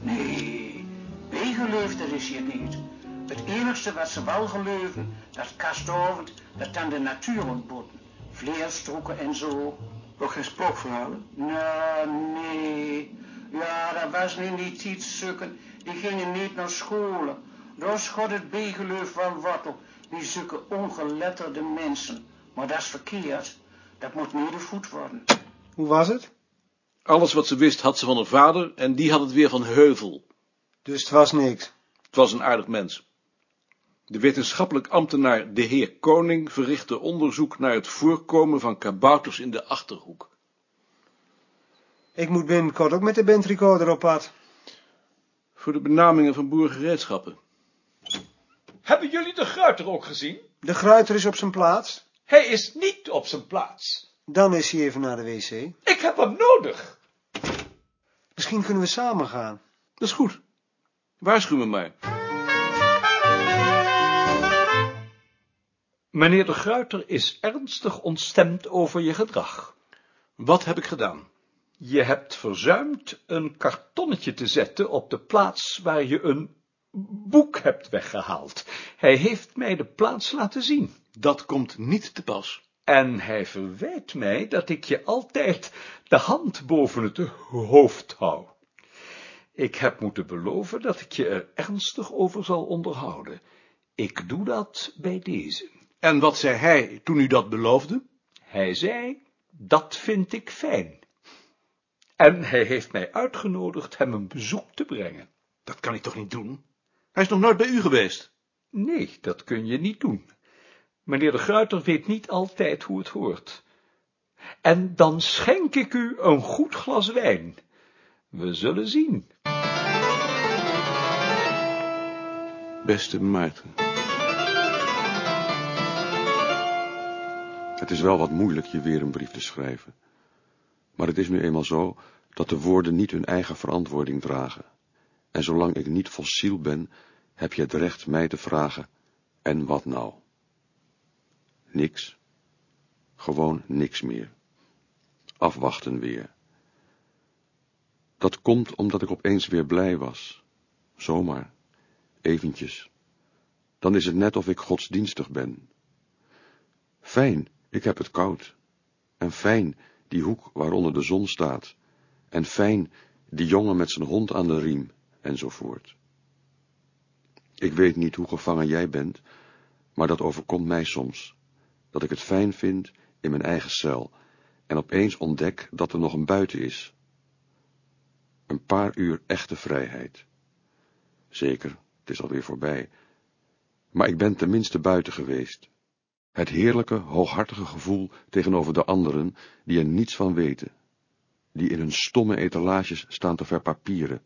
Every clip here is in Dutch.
Nee, wie is hier niet. Het enigste wat ze wel geloven, dat kastovend, dat dan de natuur ontboten, Vleerstroeken en zo. Nog geen spookverhalen? Nou, nee. Ja, dat was nu niet iets. Die gingen niet naar scholen. Daar schot het begeloof van wortel. Die zoeken ongeletterde mensen. Maar dat is verkeerd. Dat moet neergevoed worden. Hoe was het? Alles wat ze wist had ze van haar vader en die had het weer van Heuvel. Dus het was niks. Het was een aardig mens. De wetenschappelijk ambtenaar de heer Koning verrichtte onderzoek naar het voorkomen van kabouters in de Achterhoek. Ik moet binnenkort ook met de bandrecorder op pad. Voor de benamingen van boergereedschappen. Hebben jullie de gruiter ook gezien? De gruiter is op zijn plaats. Hij is niet op zijn plaats. Dan is hij even naar de wc. Ik heb hem nodig. Misschien kunnen we samen gaan. Dat is goed. Waarschuw me maar. Meneer de Gruiter is ernstig ontstemd over je gedrag. Wat heb ik gedaan? Je hebt verzuimd een kartonnetje te zetten op de plaats waar je een boek hebt weggehaald. Hij heeft mij de plaats laten zien. Dat komt niet te pas. En hij verwijt mij dat ik je altijd de hand boven het hoofd hou. Ik heb moeten beloven dat ik je er ernstig over zal onderhouden. Ik doe dat bij deze. En wat zei hij toen u dat beloofde? Hij zei, dat vind ik fijn. En hij heeft mij uitgenodigd hem een bezoek te brengen. Dat kan ik toch niet doen? Hij is nog nooit bij u geweest? Nee, dat kun je niet doen. Meneer de Gruiter weet niet altijd hoe het hoort. En dan schenk ik u een goed glas wijn. We zullen zien. Beste Maarten. Het is wel wat moeilijk je weer een brief te schrijven. Maar het is nu eenmaal zo dat de woorden niet hun eigen verantwoording dragen. En zolang ik niet fossiel ben, heb je het recht mij te vragen, en wat nou? Niks. Gewoon niks meer. Afwachten weer. Dat komt omdat ik opeens weer blij was. Zomaar. Eventjes. Dan is het net of ik godsdienstig ben. Fijn, ik heb het koud. En fijn, die hoek waaronder de zon staat. En fijn, die jongen met zijn hond aan de riem, enzovoort. Ik weet niet hoe gevangen jij bent, maar dat overkomt mij soms. Dat ik het fijn vind in mijn eigen cel en opeens ontdek dat er nog een buiten is. Een paar uur echte vrijheid. Zeker, het is alweer voorbij. Maar ik ben tenminste buiten geweest. Het heerlijke, hooghartige gevoel tegenover de anderen die er niets van weten. Die in hun stomme etalages staan te verpapieren.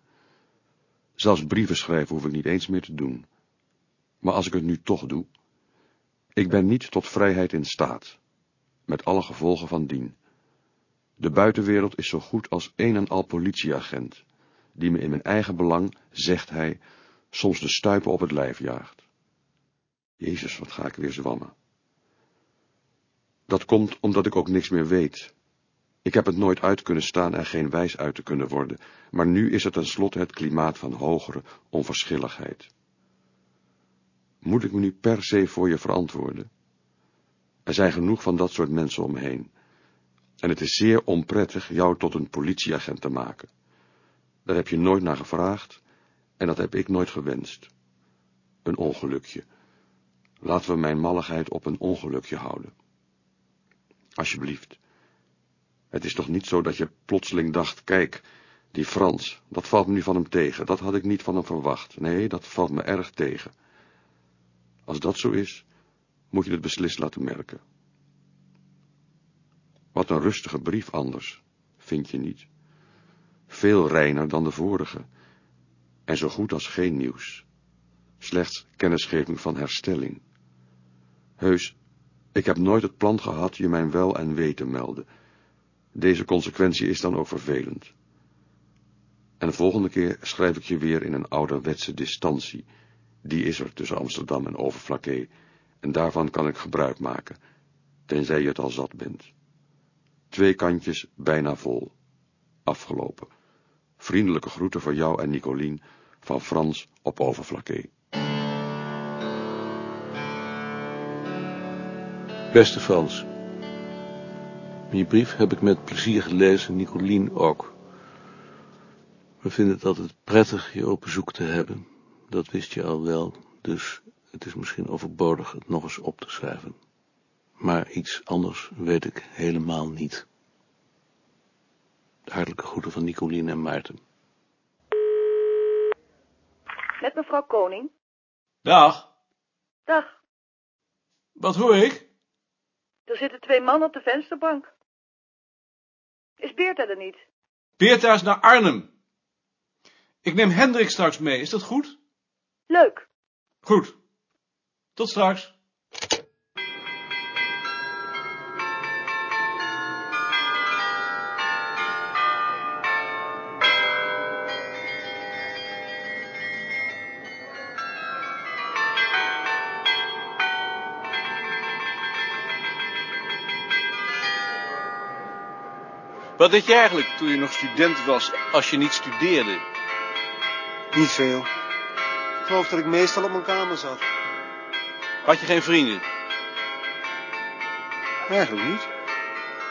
Zelfs brieven schrijven hoef ik niet eens meer te doen. Maar als ik het nu toch doe, ik ben niet tot vrijheid in staat, met alle gevolgen van dien. De buitenwereld is zo goed als een en al politieagent, die me in mijn eigen belang, zegt hij, soms de stuipen op het lijf jaagt. Jezus, wat ga ik weer zwammen. Dat komt omdat ik ook niks meer weet. Ik heb het nooit uit kunnen staan en geen wijs uit te kunnen worden, maar nu is het tenslotte het klimaat van hogere onverschilligheid. Moet ik me nu per se voor je verantwoorden? Er zijn genoeg van dat soort mensen om me heen. En het is zeer onprettig jou tot een politieagent te maken. Daar heb je nooit naar gevraagd, en dat heb ik nooit gewenst. Een ongelukje. Laten we mijn malligheid op een ongelukje houden. Alsjeblieft. Het is toch niet zo dat je plotseling dacht, kijk, die Frans, dat valt me nu van hem tegen, dat had ik niet van hem verwacht. Nee, dat valt me erg tegen. Als dat zo is, moet je het beslist laten merken. Wat een rustige brief anders, vind je niet? Veel reiner dan de vorige, en zo goed als geen nieuws. Slechts kennisgeving van herstelling. Heus, ik heb nooit het plan gehad je mijn wel en wee te melden. Deze consequentie is dan ook vervelend. En de volgende keer schrijf ik je weer in een ouderwetse distantie. Die is er tussen Amsterdam en Overflakkee, en daarvan kan ik gebruik maken, tenzij je het al zat bent. Twee kantjes bijna vol. Afgelopen. Vriendelijke groeten voor jou en Nicolien van Frans op Overflakkee. Beste Frans, je brief heb ik met plezier gelezen, Nicolien ook. We vinden het altijd prettig je op bezoek te hebben. Dat wist je al wel, dus het is misschien overbodig het nog eens op te schrijven. Maar iets anders weet ik helemaal niet. De hartelijke groeten van Nicolien en Maarten. Met mevrouw Koning. Dag, Dag, wat hoor ik? er zitten twee mannen op de vensterbank. Is Beerta er niet? Beerta is naar Arnhem. Ik neem Hendrik straks mee, is dat goed? Leuk. Goed. Tot straks. Wat deed je eigenlijk toen je nog student was, als je niet studeerde? Niet veel. Ik geloof dat ik meestal op mijn kamer zat. Had je geen vrienden? Eigenlijk niet.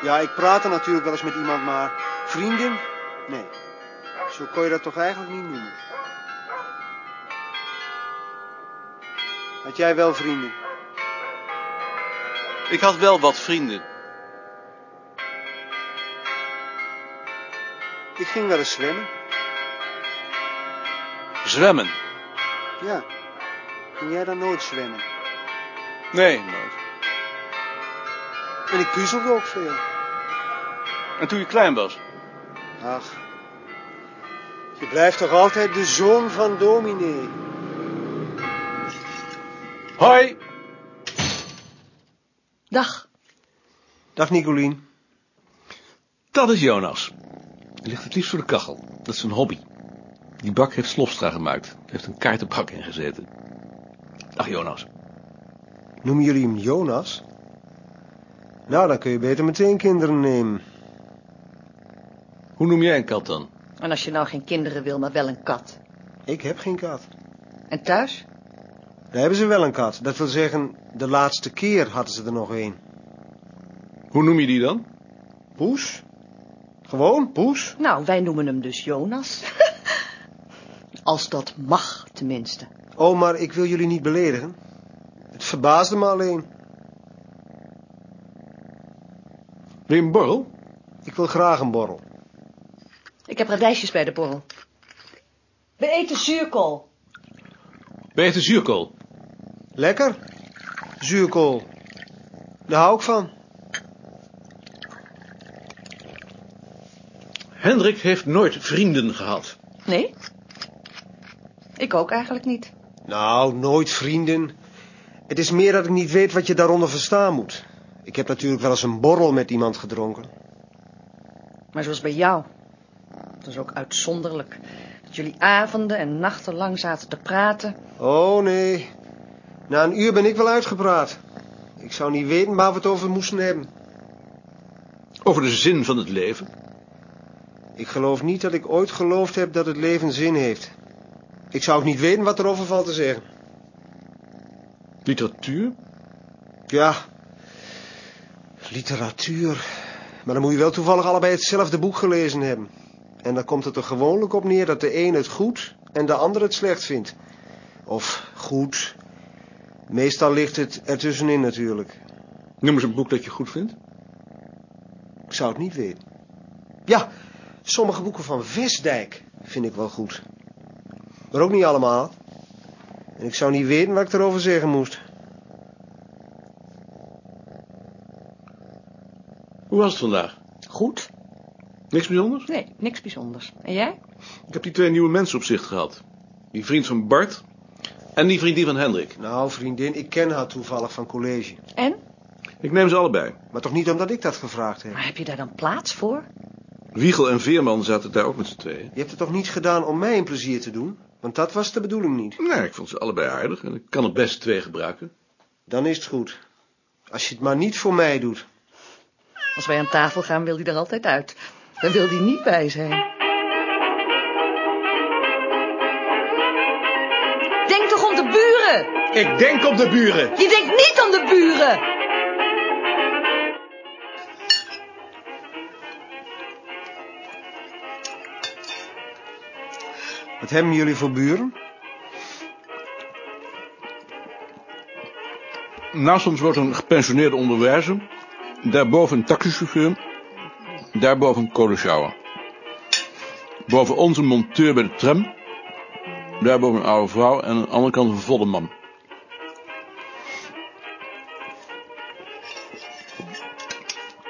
Ja, ik praatte natuurlijk wel eens met iemand, maar vrienden? Nee. Zo kon je dat toch eigenlijk niet noemen. Had jij wel vrienden? Ik had wel wat vrienden. Ik ging wel eens zwemmen. Zwemmen? Ja. Ging jij dan nooit zwemmen? Nee, nooit. En ik puzzelde ook veel. En toen je klein was? Ach. Je blijft toch altijd de zoon van dominee. Hoi! Dag. Dag Nicolien. Dat is Jonas. Hij ligt het liefst voor de kachel. Dat is zijn hobby. Die bak heeft Slofstra gemaakt. Er heeft een kaartenbak in gezeten. Ach, Jonas. Noemen jullie hem Jonas? Nou, dan kun je beter meteen kinderen nemen. Hoe noem jij een kat dan? En als je nou geen kinderen wil, maar wel een kat. Ik heb geen kat. En thuis? Daar hebben ze wel een kat. Dat wil zeggen, de laatste keer hadden ze er nog een. Hoe noem je die dan? Poes? Gewoon, Poes? Nou, wij noemen hem dus Jonas. Als dat mag, tenminste. Oh, maar ik wil jullie niet beledigen. Het verbaasde me alleen. Wil je een borrel? Ik wil graag een borrel. Ik heb radijsjes bij de borrel. We eten zuurkool. Je de zuurkool? Lekker? Zuurkool. Daar hou ik van. Hendrik heeft nooit vrienden gehad. Nee? Ik ook eigenlijk niet. Nou, nooit vrienden. Het is meer dat ik niet weet wat je daaronder verstaan moet. Ik heb natuurlijk wel eens een borrel met iemand gedronken. Maar zoals bij jou. Dat is ook uitzonderlijk. Dat jullie avonden en nachten lang zaten te praten. Oh, nee. Na een uur ben ik wel uitgepraat. Ik zou niet weten waar we het over moesten hebben. Over de zin van het leven. Ik geloof niet dat ik ooit geloofd heb dat het leven zin heeft. Ik zou ook niet weten wat erover valt te zeggen. Literatuur. Ja, literatuur. Maar dan moet je wel toevallig allebei hetzelfde boek gelezen hebben. En dan komt het er gewoonlijk op neer dat de een het goed en de ander het slecht vindt. Of goed. Meestal ligt het ertussenin natuurlijk. Noem eens een boek dat je goed vindt. Ik zou het niet weten. Ja, sommige boeken van Westdijk vind ik wel goed. Maar ook niet allemaal. En ik zou niet weten wat ik erover zeggen moest. Hoe was het vandaag? Goed? Niks bijzonders? Nee, niks bijzonders. En jij? Ik heb die twee nieuwe mensen op zicht gehad. Die vriend van Bart en die vriendin van Hendrik. Nou, vriendin, ik ken haar toevallig van college. En? Ik neem ze allebei. Maar toch niet omdat ik dat gevraagd heb. Maar heb je daar dan plaats voor? Wiegel en Veerman zaten daar ook met z'n tweeën. Je hebt het toch niet gedaan om mij een plezier te doen? Want dat was de bedoeling niet. Nee, ik vond ze allebei aardig en ik kan er best twee gebruiken. Dan is het goed. Als je het maar niet voor mij doet. Als wij aan tafel gaan, wil hij er altijd uit. Dan wil hij niet bij zijn. Denk toch om de buren! Ik denk op de buren. Je denkt niet aan de buren! Wat hebben jullie voor buren? Naast ons wordt een gepensioneerde onderwijzer. Daarboven een taxichauffeur. Daarboven een kolensjouwer. Boven ons een monteur bij de tram. Daarboven een oude vrouw en aan de andere kant een volle man.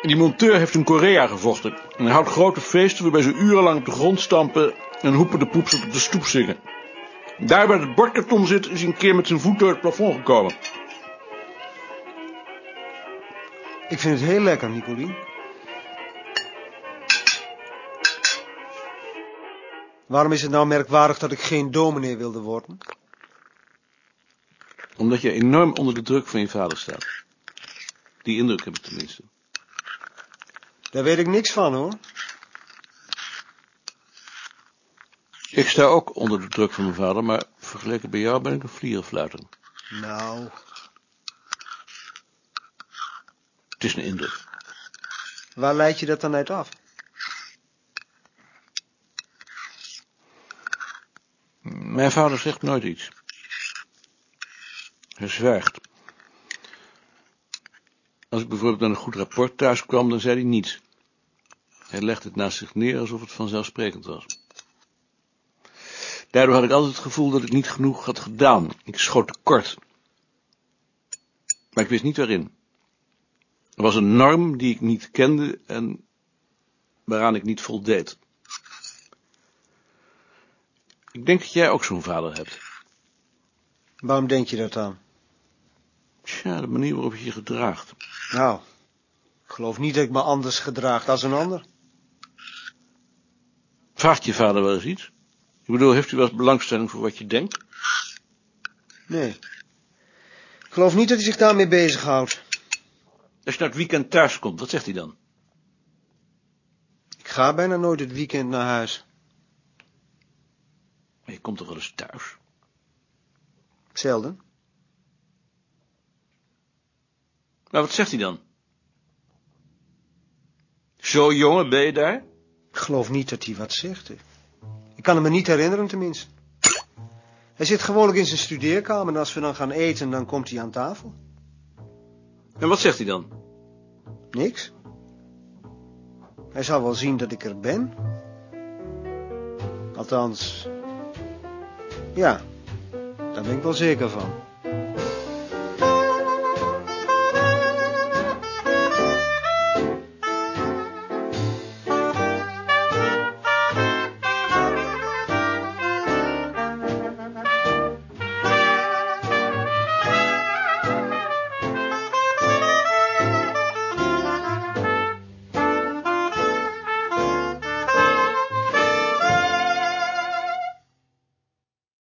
Die monteur heeft in Korea gevochten. En hij houdt grote feesten waarbij ze urenlang op de grond stampen en hoepen de poeps op de stoep zingen. Daar waar het bordkarton zit is hij een keer met zijn voet door het plafond gekomen. Ik vind het heel lekker, Nicolien. Waarom is het nou merkwaardig dat ik geen dominee wilde worden? Omdat je enorm onder de druk van je vader staat. Die indruk heb ik tenminste. Daar weet ik niks van, hoor. Ik sta ook onder de druk van mijn vader, maar vergeleken bij jou ben ik een vlierenfluiter. Nou, Het is een indruk. waar leid je dat dan uit af? Mijn vader zegt nooit iets. Hij zwijgt. Als ik bijvoorbeeld met een goed rapport thuis kwam, dan zei hij niets. Hij legde het naast zich neer alsof het vanzelfsprekend was. Daardoor had ik altijd het gevoel dat ik niet genoeg had gedaan. Ik schoot tekort. Maar ik wist niet waarin. Er was een norm die ik niet kende en waaraan ik niet voldeed. Ik denk dat jij ook zo'n vader hebt. Waarom denk je dat dan? Tja, de manier waarop je je gedraagt. Nou, ik geloof niet dat ik me anders gedraag dan een ander. Vraagt je vader wel eens iets? Ik bedoel, heeft u wel eens belangstelling voor wat je denkt? Nee. Ik geloof niet dat hij zich daarmee bezighoudt. Als je naar het weekend thuis komt, wat zegt hij dan? Ik ga bijna nooit het weekend naar huis. Maar je komt toch wel eens thuis? Zelden. Nou, wat zegt hij dan? Zo jongen, ben je daar? Ik geloof niet dat hij wat zegt. hè. Ik kan hem me niet herinneren, tenminste. Hij zit gewoonlijk in zijn studeerkamer en als we dan gaan eten, dan komt hij aan tafel. En wat zegt hij dan? Niks. Hij zal wel zien dat ik er ben. Althans, ja, daar ben ik wel zeker van.